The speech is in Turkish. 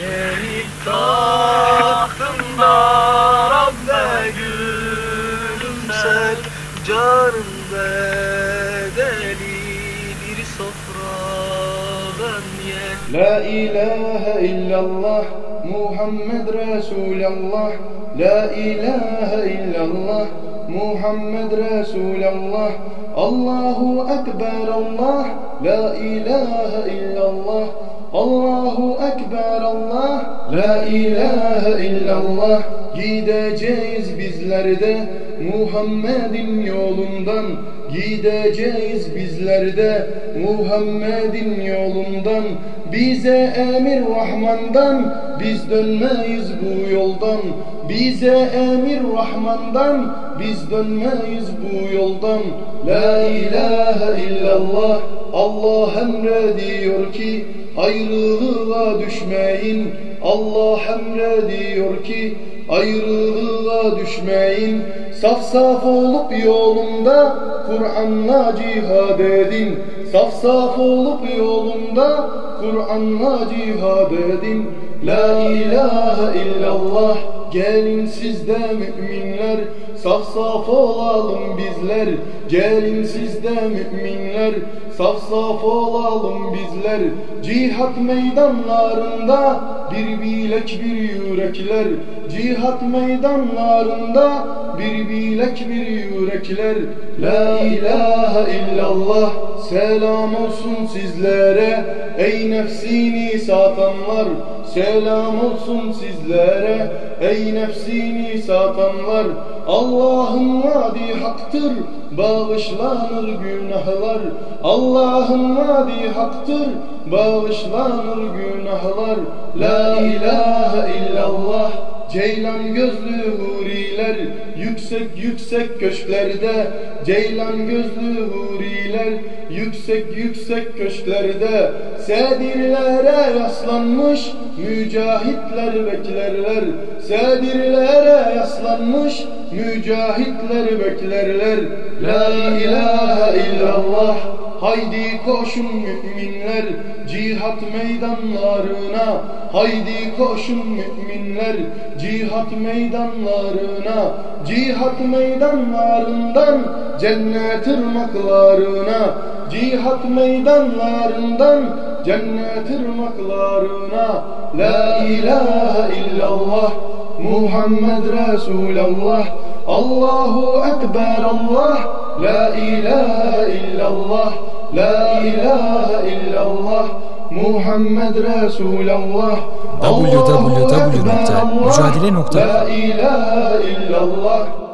Şehit tahtında Rabbe gülümser Canım bedeli bir sofradan yer La ilahe illallah Muhammed Resulallah. La ilahe illallah Muhammed Resulallah. Allahu Ekber Allah. La ilahe illallah Allahu Ekber Allah. La ilahe illallah. Gideceğiz bizler de Muhammed'in yolundan. Gideceğiz bizler de Muhammed'in yolundan. Bize emir Rahman'dan Biz dönmeyiz bu yoldan. Bize emir Rahman'dan Biz dönmeyiz bu yoldan. La ilahe illallah. Allah emrediyor ki ayrılığa düşmeyin. Allah emrediyor ki ayrılığa düşmeyin. Saf saf olup yolunda Kur'an'la cihad edin. Saf saf olup yolunda Kur'an'la cihad edin La ilahe illallah Gelin siz de müminler. Saf saf olalım bizler Gelin siz de müminler. Saf saf olalım bizler Cihat meydanlarında Bir bilek bir yürekler. Cihat meydanlarında Bir bilek bir yürekler. La ilahe illallah Selam olsun sizlere. Ey nefsini satanlar Selam olsun sizlere. Ey nefsini satanlar Allah'ın vaadi haktır Bağışlanır günahlar. Allah'ın vaadi haktır Bağışlanır günahlar. La ilahe illallah Ceylan gözlü huriler yüksek yüksek köşklerde. Ceylan gözlü huriler yüksek yüksek köşklerde. Sedirlere yaslanmış mücahitler beklerler. Sedirlere yaslanmış mücahitler beklerler. La ilahe illallah Haydi koşun müminler cihat meydanlarına. Haydi koşun müminler cihat meydanlarına. Cihat meydanlarından cennet ırmaklarına. Cihat meydanlarından cennet ırmaklarına. La ilahe illallah Muhammed Resulallah Allahu Ekber Allah La ilahe illallah La ilahe illallah Muhammed Resulallah Allahu Ekber Allah www.mücadele.com La ilahe illallah